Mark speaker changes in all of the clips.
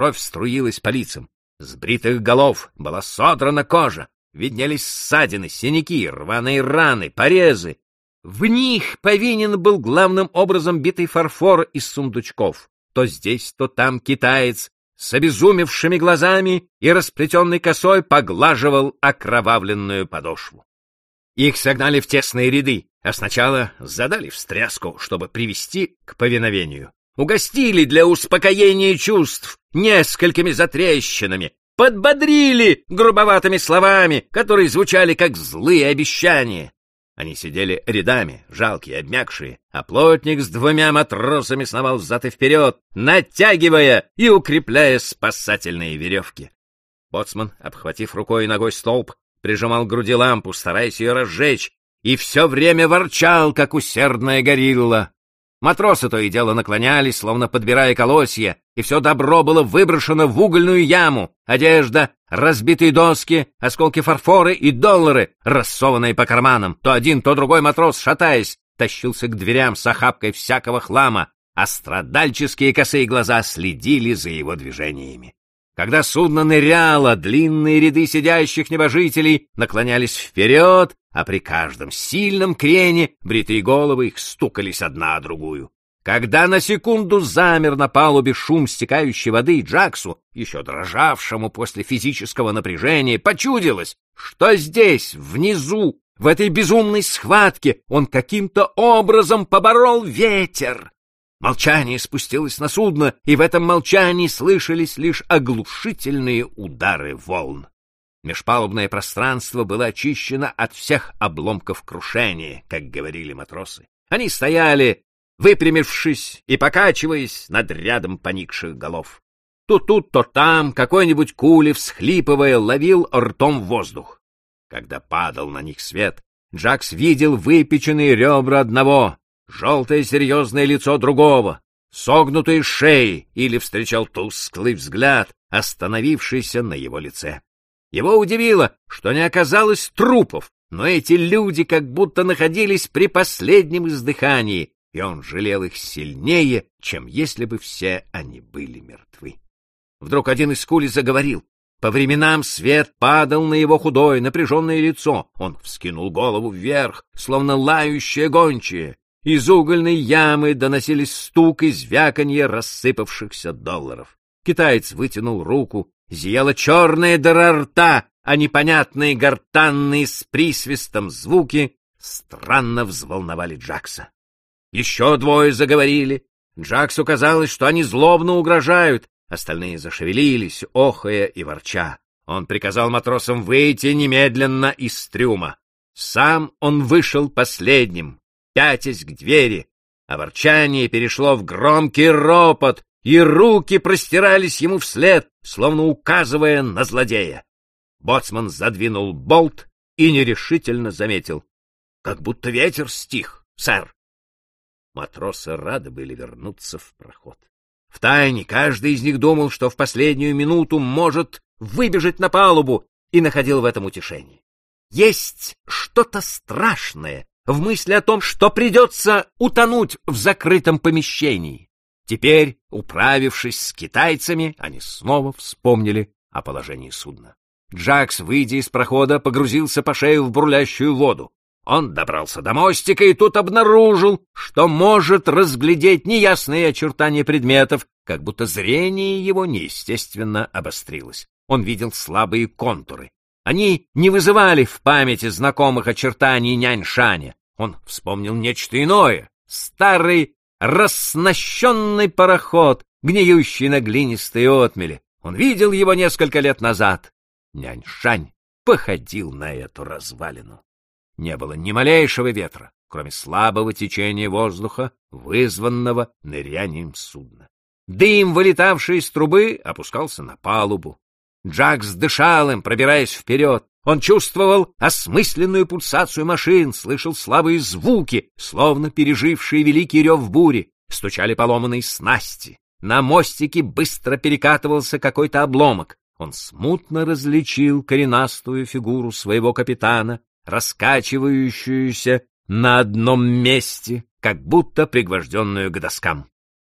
Speaker 1: Кровь струилась по лицам. С бритых голов была содрана кожа. Виднелись ссадины, синяки, рваные раны, порезы. В них повинен был главным образом битый фарфор из сундучков. То здесь, то там китаец с обезумевшими глазами и расплетенной косой поглаживал окровавленную подошву. Их согнали в тесные ряды, а сначала задали встряску, чтобы привести к повиновению. Угостили для успокоения чувств несколькими затрещинами, подбодрили грубоватыми словами, которые звучали как злые обещания. Они сидели рядами, жалкие, обмякшие, а плотник с двумя матросами сновал взад и вперед, натягивая и укрепляя спасательные веревки. Боцман, обхватив рукой и ногой столб, прижимал к груди лампу, стараясь ее разжечь, и все время ворчал, как усердная горилла. Матросы то и дело наклонялись, словно подбирая колосья, и все добро было выброшено в угольную яму. Одежда, разбитые доски, осколки фарфора и доллары, рассованные по карманам. То один, то другой матрос, шатаясь, тащился к дверям с охапкой всякого хлама, а страдальческие косые глаза следили за его движениями. Когда судно ныряло, длинные ряды сидящих небожителей наклонялись вперед, а при каждом сильном крене бритые головы их стукались одна о другую. Когда на секунду замер на палубе шум стекающей воды, Джаксу, еще дрожавшему после физического напряжения, почудилось, что здесь, внизу, в этой безумной схватке, он каким-то образом поборол ветер. Молчание спустилось на судно, и в этом молчании слышались лишь оглушительные удары волн. Межпалубное пространство было очищено от всех обломков крушения, как говорили матросы. Они стояли, выпрямившись и покачиваясь над рядом поникших голов. То тут, то там какой-нибудь кули, всхлипывая, ловил ртом воздух. Когда падал на них свет, Джакс видел выпеченные ребра одного, желтое серьезное лицо другого, согнутые шеи или встречал тусклый взгляд, остановившийся на его лице. Его удивило, что не оказалось трупов, но эти люди как будто находились при последнем издыхании, и он жалел их сильнее, чем если бы все они были мертвы. Вдруг один из кули заговорил. По временам свет падал на его худое, напряженное лицо. Он вскинул голову вверх, словно лающая гончая. Из угольной ямы доносились стук и звяканье рассыпавшихся долларов. Китаец вытянул руку зияла черная дыра рта, а непонятные гортанные с присвистом звуки странно взволновали Джакса. Еще двое заговорили. Джаксу казалось, что они злобно угрожают. Остальные зашевелились, охая и ворча. Он приказал матросам выйти немедленно из трюма. Сам он вышел последним, пятясь к двери, а ворчание перешло в громкий ропот, и руки простирались ему вслед, словно указывая на злодея. Боцман задвинул болт и нерешительно заметил. — Как будто ветер стих, сэр. Матросы рады были вернуться в проход. Втайне каждый из них думал, что в последнюю минуту может выбежать на палубу, и находил в этом утешение. Есть что-то страшное в мысли о том, что придется утонуть в закрытом помещении. Теперь, управившись с китайцами, они снова вспомнили о положении судна. Джакс, выйдя из прохода, погрузился по шею в бурлящую воду. Он добрался до мостика и тут обнаружил, что может разглядеть неясные очертания предметов, как будто зрение его неестественно обострилось. Он видел слабые контуры. Они не вызывали в памяти знакомых очертаний нянь-шаня. Он вспомнил нечто иное. Старый раснащенный пароход, гниющий на глинистой отмели. Он видел его несколько лет назад. Нянь-Шань походил на эту развалину. Не было ни малейшего ветра, кроме слабого течения воздуха, вызванного нырянием судна. Дым, вылетавший из трубы, опускался на палубу. Джакс дышал им, пробираясь вперед. Он чувствовал осмысленную пульсацию машин, слышал слабые звуки, словно пережившие великий рев бури. Стучали поломанные снасти. На мостике быстро перекатывался какой-то обломок. Он смутно различил коренастую фигуру своего капитана, раскачивающуюся на одном месте, как будто пригвожденную к доскам.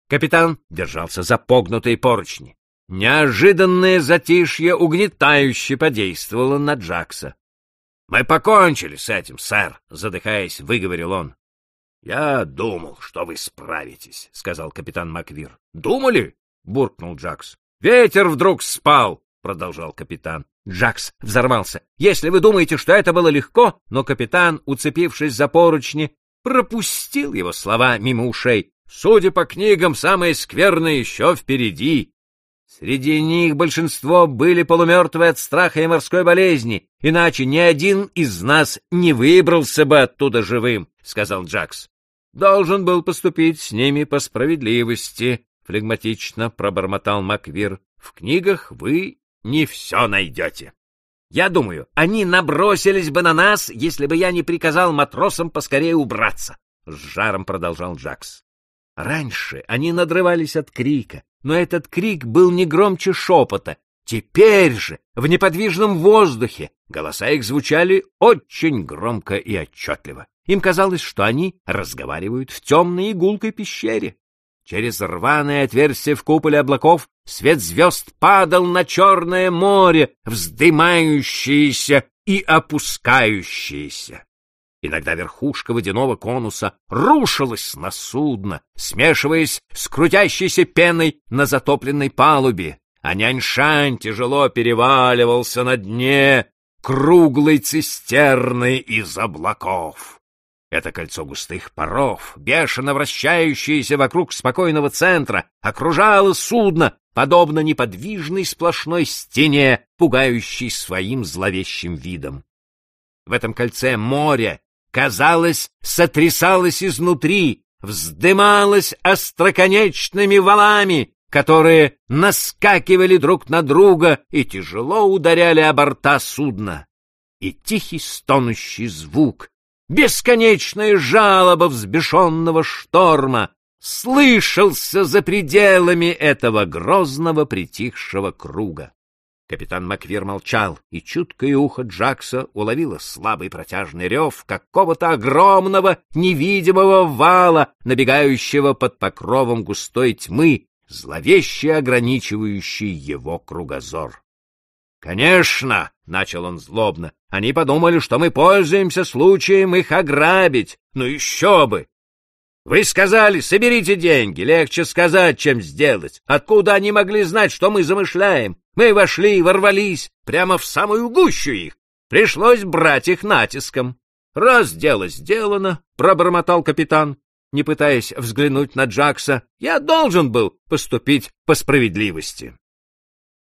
Speaker 1: Капитан держался за погнутые поручни. Неожиданное затишье угнетающе подействовало на Джакса. — Мы покончили с этим, сэр, — задыхаясь, выговорил он. — Я думал, что вы справитесь, — сказал капитан Маквир. — Думали? — буркнул Джакс. — Ветер вдруг спал, — продолжал капитан. Джакс взорвался. «Если вы думаете, что это было легко...» Но капитан, уцепившись за поручни, пропустил его слова мимо ушей. «Судя по книгам, самое скверное еще впереди. Среди них большинство были полумертвые от страха и морской болезни, иначе ни один из нас не выбрался бы оттуда живым», — сказал Джакс. «Должен был поступить с ними по справедливости», — флегматично пробормотал Маквир. «В книгах вы не все найдете. Я думаю, они набросились бы на нас, если бы я не приказал матросам поскорее убраться, — с жаром продолжал Джакс. Раньше они надрывались от крика, но этот крик был не громче шепота. Теперь же, в неподвижном воздухе, голоса их звучали очень громко и отчетливо. Им казалось, что они разговаривают в темной игулкой пещере. Через рваное отверстие в куполе облаков свет звезд падал на черное море, вздымающееся и опускающееся. Иногда верхушка водяного конуса рушилась на судно, смешиваясь с крутящейся пеной на затопленной палубе, а Няньшань тяжело переваливался на дне круглой цистерны из облаков. Это кольцо густых паров, бешено вращающееся вокруг спокойного центра, окружало судно, подобно неподвижной сплошной стене, пугающей своим зловещим видом. В этом кольце море, казалось, сотрясалось изнутри, вздымалось остроконечными валами, которые наскакивали друг на друга и тяжело ударяли о борта судна. И тихий стонущий звук, бесконечная жалоба взбешенного шторма слышался за пределами этого грозного притихшего круга. Капитан Маквир молчал, и чуткое ухо Джакса уловило слабый протяжный рев какого-то огромного невидимого вала, набегающего под покровом густой тьмы, зловеще ограничивающий его кругозор. «Конечно!» — начал он злобно. «Они подумали, что мы пользуемся случаем их ограбить. Ну еще бы! Вы сказали, соберите деньги. Легче сказать, чем сделать. Откуда они могли знать, что мы замышляем? Мы вошли и ворвались прямо в самую гущу их. Пришлось брать их натиском. Раз дело сделано, — пробормотал капитан, не пытаясь взглянуть на Джакса, — я должен был поступить по справедливости.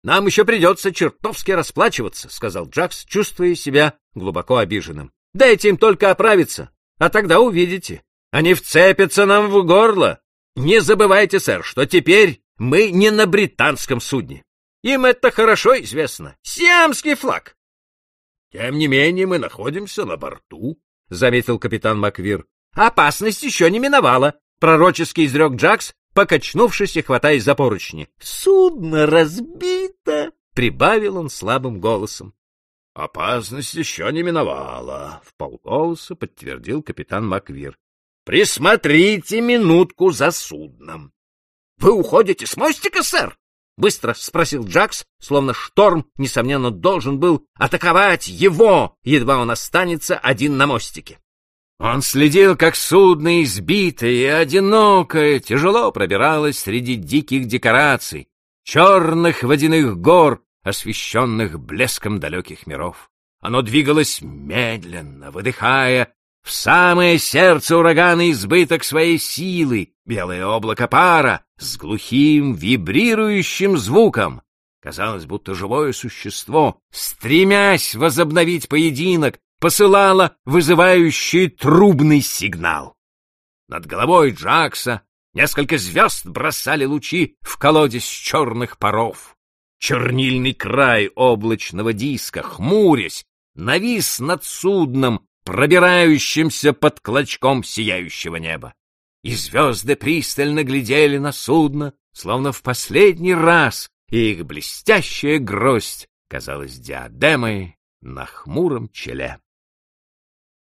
Speaker 1: Нам еще придется чертовски расплачиваться, — сказал Джакс, чувствуя себя глубоко обиженным. — Дайте им только оправиться, а тогда увидите. Они вцепятся нам в горло. Не забывайте, сэр, что теперь мы не на британском судне. Им это хорошо известно. Сиамский флаг. — Тем не менее мы находимся на борту, — заметил капитан Маквир. — Опасность еще не миновала, — пророчески изрек Джакс, покачнувшись и хватаясь за поручни. — Судно разбито! — прибавил он слабым голосом. — Опасность еще не миновала, — в полголоса подтвердил капитан Маквир. — Присмотрите минутку за судном. — Вы уходите с мостика, сэр? — быстро спросил Джакс, словно шторм, несомненно, должен был атаковать его, едва он останется один на мостике. Он следил, как судно избитое и одинокое тяжело пробиралось среди диких декораций, черных водяных гор, освещенных блеском далеких миров. Оно двигалось медленно, выдыхая в самое сердце урагана избыток своей силы, белое облако пара с глухим вибрирующим звуком. Казалось, будто живое существо, стремясь возобновить поединок, посылала вызывающий трубный сигнал. Над головой Джакса несколько звезд бросали лучи в колодец черных паров. Чернильный край облачного диска, хмурясь, навис над судном, пробирающимся под клочком сияющего неба. И звезды пристально глядели на судно, словно в последний раз, и их блестящая гроздь казалась диадемой на хмуром челе.